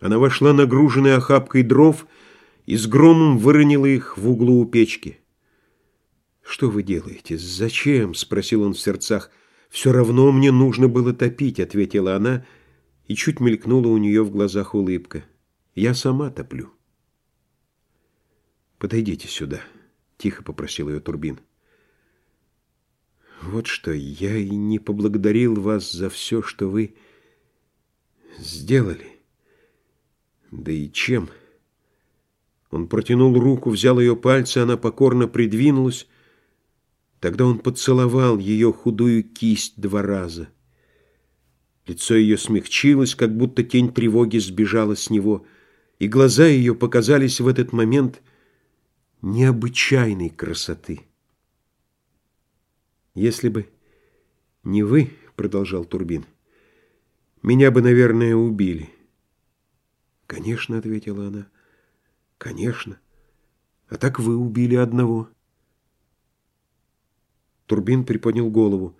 Она вошла нагруженной охапкой дров и с громом выронила их в углу у печки. «Что вы делаете? Зачем?» — спросил он в сердцах. «Все равно мне нужно было топить», — ответила она, и чуть мелькнула у нее в глазах улыбка. «Я сама топлю». «Подойдите сюда», — тихо попросил ее Турбин. «Вот что, я и не поблагодарил вас за все, что вы сделали». Да и чем? Он протянул руку, взял ее пальцы, она покорно придвинулась. Тогда он поцеловал ее худую кисть два раза. Лицо ее смягчилось, как будто тень тревоги сбежала с него, и глаза ее показались в этот момент необычайной красоты. «Если бы не вы, — продолжал Турбин, — меня бы, наверное, убили». «Конечно», — ответила она. «Конечно. А так вы убили одного». Турбин приподнял голову.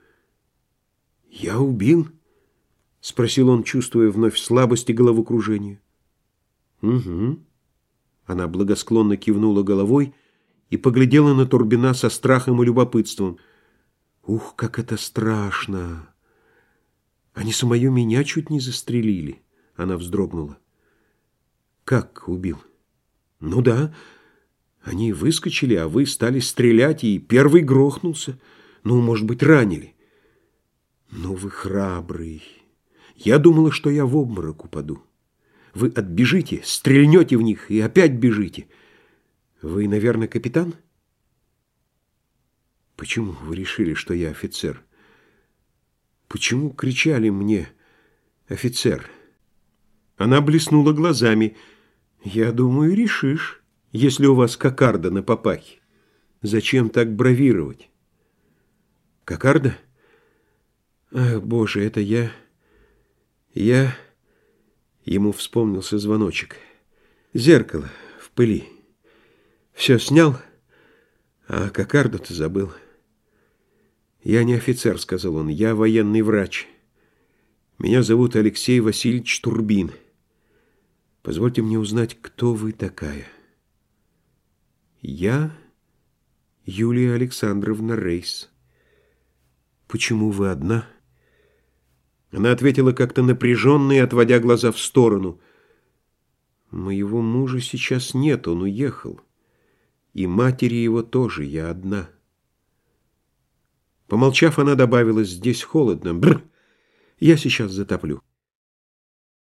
«Я убил?» — спросил он, чувствуя вновь слабость и головокружение. «Угу». Она благосклонно кивнула головой и поглядела на Турбина со страхом и любопытством. «Ух, как это страшно! Они самое меня чуть не застрелили!» Она вздрогнула. Как убил? Ну да, они выскочили, а вы стали стрелять, и первый грохнулся. Ну, может быть, ранили. Ну, вы храбрый. Я думала, что я в обморок упаду. Вы отбежите, стрельнете в них и опять бежите. Вы, наверное, капитан? Почему вы решили, что я офицер? Почему кричали мне «офицер»? Она блеснула глазами – я думаю, решишь, если у вас кокарда на папахе. Зачем так бравировать? Кокарда? Ах, боже, это я... Я... Ему вспомнился звоночек. Зеркало в пыли. Все снял, а кокарду-то забыл. Я не офицер, сказал он, я военный врач. Меня зовут Алексей Васильевич Турбин. Позвольте мне узнать, кто вы такая. Я Юлия Александровна Рейс. Почему вы одна? Она ответила как-то напряженно и отводя глаза в сторону. Моего мужа сейчас нет, он уехал. И матери его тоже, я одна. Помолчав, она добавила, здесь холодно. Бррр, я сейчас затоплю.